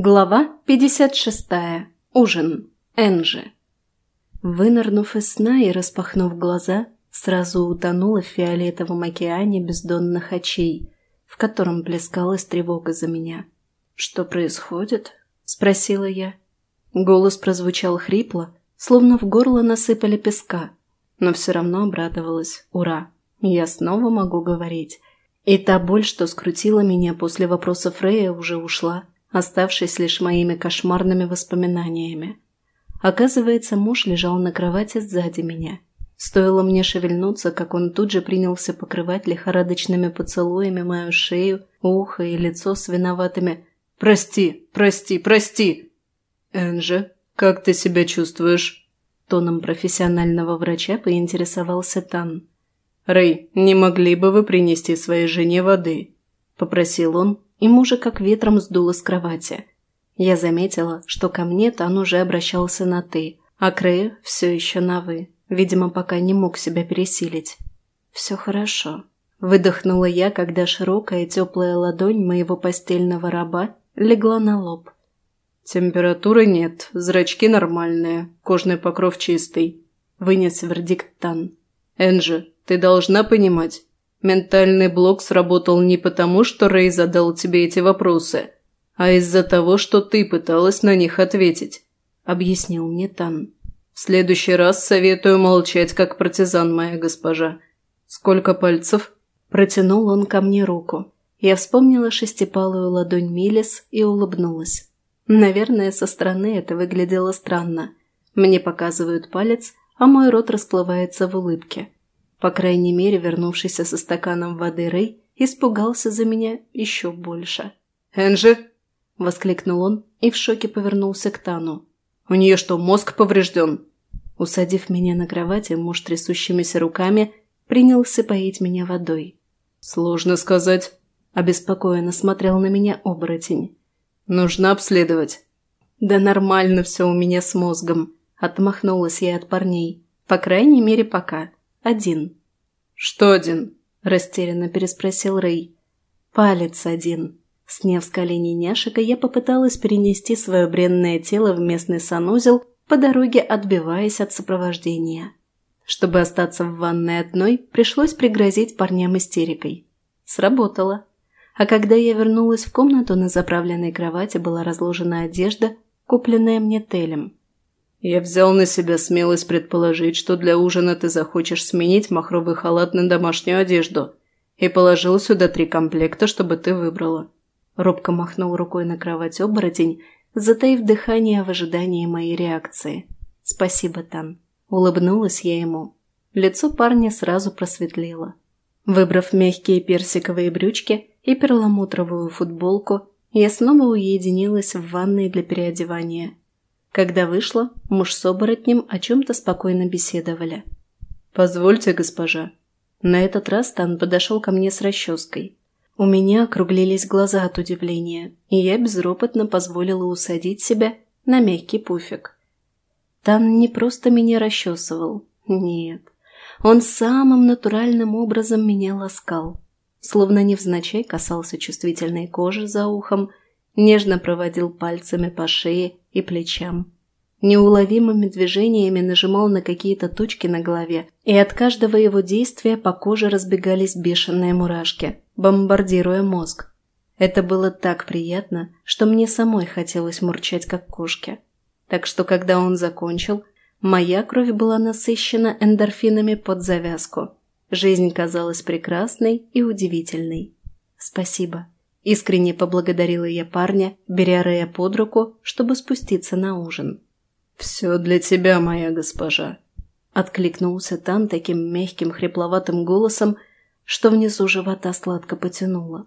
Глава 56. Ужин. Энджи. Вынырнув из сна и распахнув глаза, сразу утонула в фиолетовом океане бездонных очей, в котором плескалась тревога за меня. «Что происходит?» – спросила я. Голос прозвучал хрипло, словно в горло насыпали песка, но все равно обрадовалась. «Ура! Я снова могу говорить!» И та боль, что скрутила меня после вопроса Фрея, уже ушла – оставшись лишь моими кошмарными воспоминаниями. Оказывается, муж лежал на кровати сзади меня. Стоило мне шевельнуться, как он тут же принялся покрывать лихорадочными поцелуями мою шею, ухо и лицо с виноватыми «Прости, прости, прости!» «Энджи, как ты себя чувствуешь?» Тоном профессионального врача поинтересовался Тан. «Рэй, не могли бы вы принести своей жене воды?» – попросил он, и мужа как ветром сдуло с кровати. Я заметила, что ко мне Тан уже обращался на «ты», а Крея все еще на «вы». Видимо, пока не мог себя пересилить. «Все хорошо», – выдохнула я, когда широкая теплая ладонь моего постельного раба легла на лоб. «Температуры нет, зрачки нормальные, кожный покров чистый», – вынес вердикт Тан. «Энджи, ты должна понимать, Ментальный блок сработал не потому, что Рэй задал тебе эти вопросы, а из-за того, что ты пыталась на них ответить», – объяснил мне Тан. «В следующий раз советую молчать, как партизан, моя госпожа. Сколько пальцев?» Протянул он ко мне руку. Я вспомнила шестипалую ладонь Милис и улыбнулась. Наверное, со стороны это выглядело странно. Мне показывают палец, а мой рот расплывается в улыбке. По крайней мере, вернувшийся со стаканом воды Рэй испугался за меня еще больше. «Энджи!» – воскликнул он и в шоке повернулся к Тану. «У нее что, мозг поврежден?» Усадив меня на кровати, муж трясущимися руками принялся поить меня водой. «Сложно сказать», – обеспокоенно смотрел на меня оборотень. «Нужно обследовать». «Да нормально все у меня с мозгом», – отмахнулась я от парней. «По крайней мере, пока». «Один». «Что один?» – растерянно переспросил Рэй. «Палец один». Сняв с колени няшика, я попыталась перенести свое бренное тело в местный санузел, по дороге отбиваясь от сопровождения. Чтобы остаться в ванной одной, пришлось пригрозить парням истерикой. Сработало. А когда я вернулась в комнату, на заправленной кровати была разложена одежда, купленная мне Телем. Я взял на себя смелость предположить, что для ужина ты захочешь сменить махровый халат на домашнюю одежду, и положил сюда три комплекта, чтобы ты выбрала». Робко махнул рукой на кровать оборотень, затаив дыхание в ожидании моей реакции. «Спасибо, Тан». Улыбнулась я ему. Лицо парня сразу просветлело. Выбрав мягкие персиковые брючки и перламутровую футболку, я снова уединилась в ванной для переодевания – когда вышла, муж с оборотнем о чем-то спокойно беседовали. «Позвольте, госпожа». На этот раз Тан подошел ко мне с расческой. У меня округлились глаза от удивления, и я безропотно позволила усадить себя на мягкий пуфик. Тан не просто меня расчесывал, нет. Он самым натуральным образом меня ласкал. Словно невзначай касался чувствительной кожи за ухом, нежно проводил пальцами по шее и плечам. Неуловимыми движениями нажимал на какие-то точки на голове, и от каждого его действия по коже разбегались бешеные мурашки, бомбардируя мозг. Это было так приятно, что мне самой хотелось мурчать, как кошке. Так что, когда он закончил, моя кровь была насыщена эндорфинами под завязку. Жизнь казалась прекрасной и удивительной. Спасибо. Искренне поблагодарила я парня, беря Рея под руку, чтобы спуститься на ужин. «Все для тебя, моя госпожа», — откликнулся Тан таким мягким хрипловатым голосом, что внизу живота сладко потянуло.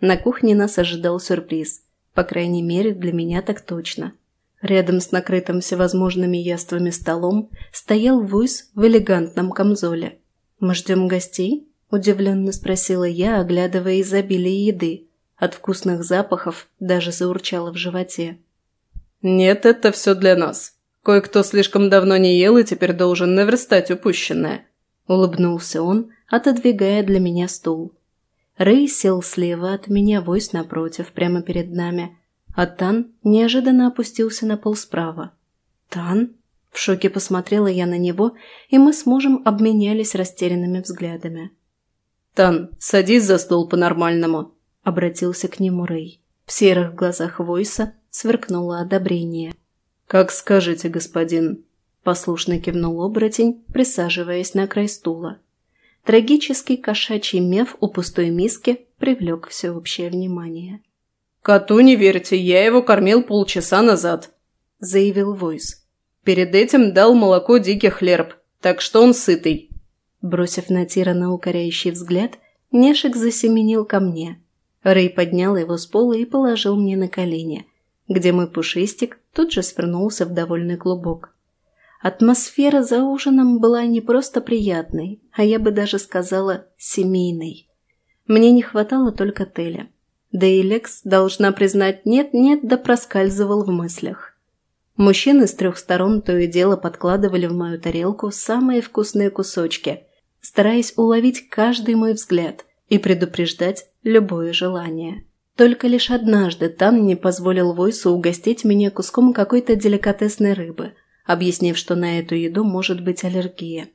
На кухне нас ожидал сюрприз, по крайней мере, для меня так точно. Рядом с накрытым всевозможными яствами столом стоял Вуйс в элегантном камзоле. «Мы ждем гостей?» – удивленно спросила я, оглядывая изобилие еды. От вкусных запахов даже заурчало в животе. «Нет, это все для нас. Кое-кто слишком давно не ел и теперь должен наверстать упущенное», – улыбнулся он, отодвигая для меня стул. Рэй сел слева от меня, войс напротив, прямо перед нами, а Тан неожиданно опустился на пол справа. «Тан?» В шоке посмотрела я на него, и мы с мужем обменялись растерянными взглядами. «Тан, садись за стол по-нормальному», – обратился к нему Рэй. В серых глазах Войса сверкнуло одобрение. «Как скажете, господин», – послушно кивнул оборотень, присаживаясь на край стула. Трагический кошачий меф у пустой миски привлек всеобщее внимание. «Коту не верьте, я его кормил полчаса назад», – заявил Войс. «Перед этим дал молоко диких лерб, так что он сытый». Бросив на Тирана укоряющий взгляд, Нешек засеменил ко мне. Рэй поднял его с пола и положил мне на колени, где мой пушистик тут же свернулся в довольный клубок. Атмосфера за ужином была не просто приятной, а я бы даже сказала семейной. Мне не хватало только Теля. Да и Лекс, должна признать, нет-нет, да проскальзывал в мыслях. Мужчины с трех сторон то и дело подкладывали в мою тарелку самые вкусные кусочки, стараясь уловить каждый мой взгляд и предупреждать любое желание. Только лишь однажды Тан не позволил Войсу угостить меня куском какой-то деликатесной рыбы – объяснив, что на эту еду может быть аллергия.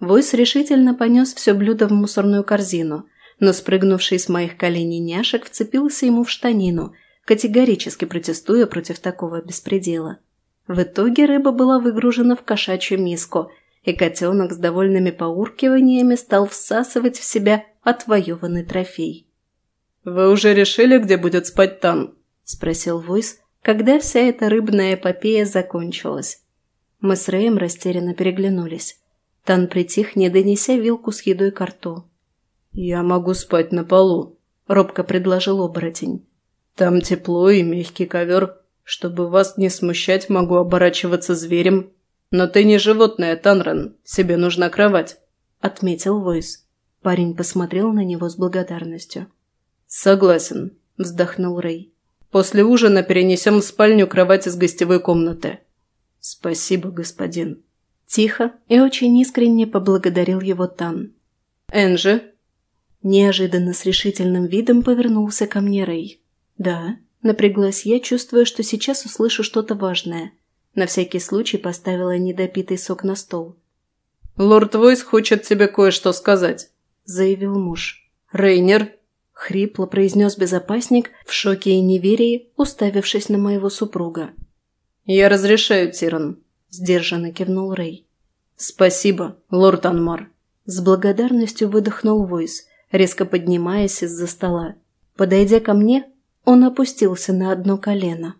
Войс решительно понес все блюдо в мусорную корзину, но спрыгнувший с моих коленей няшек вцепился ему в штанину, категорически протестуя против такого беспредела. В итоге рыба была выгружена в кошачью миску, и котенок с довольными поуркиваниями стал всасывать в себя отвоеванный трофей. «Вы уже решили, где будет спать Тан?» – спросил Войс, когда вся эта рыбная эпопея закончилась. Мы с Рэем растерянно переглянулись. Тан притих, не донеся вилку с едой к рту. «Я могу спать на полу», — робко предложил оборотень. «Там тепло и мягкий ковер. Чтобы вас не смущать, могу оборачиваться зверем. Но ты не животное, Танран. Себе нужна кровать», — отметил Войс. Парень посмотрел на него с благодарностью. «Согласен», — вздохнул Рэй. «После ужина перенесем в спальню кровать из гостевой комнаты. «Спасибо, господин». Тихо и очень искренне поблагодарил его Тан. «Энджи?» Неожиданно с решительным видом повернулся ко мне Рэй. «Да», — напряглась я, чувствуя, что сейчас услышу что-то важное. На всякий случай поставила недопитый сок на стол. «Лорд Войс хочет тебе кое-что сказать», — заявил муж. «Рейнер?» — хрипло произнес безопасник, в шоке и неверии, уставившись на моего супруга. «Я разрешаю, Тиран», – сдержанно кивнул Рэй. «Спасибо, лорд Анмар». С благодарностью выдохнул Войс, резко поднимаясь из-за стола. Подойдя ко мне, он опустился на одно колено.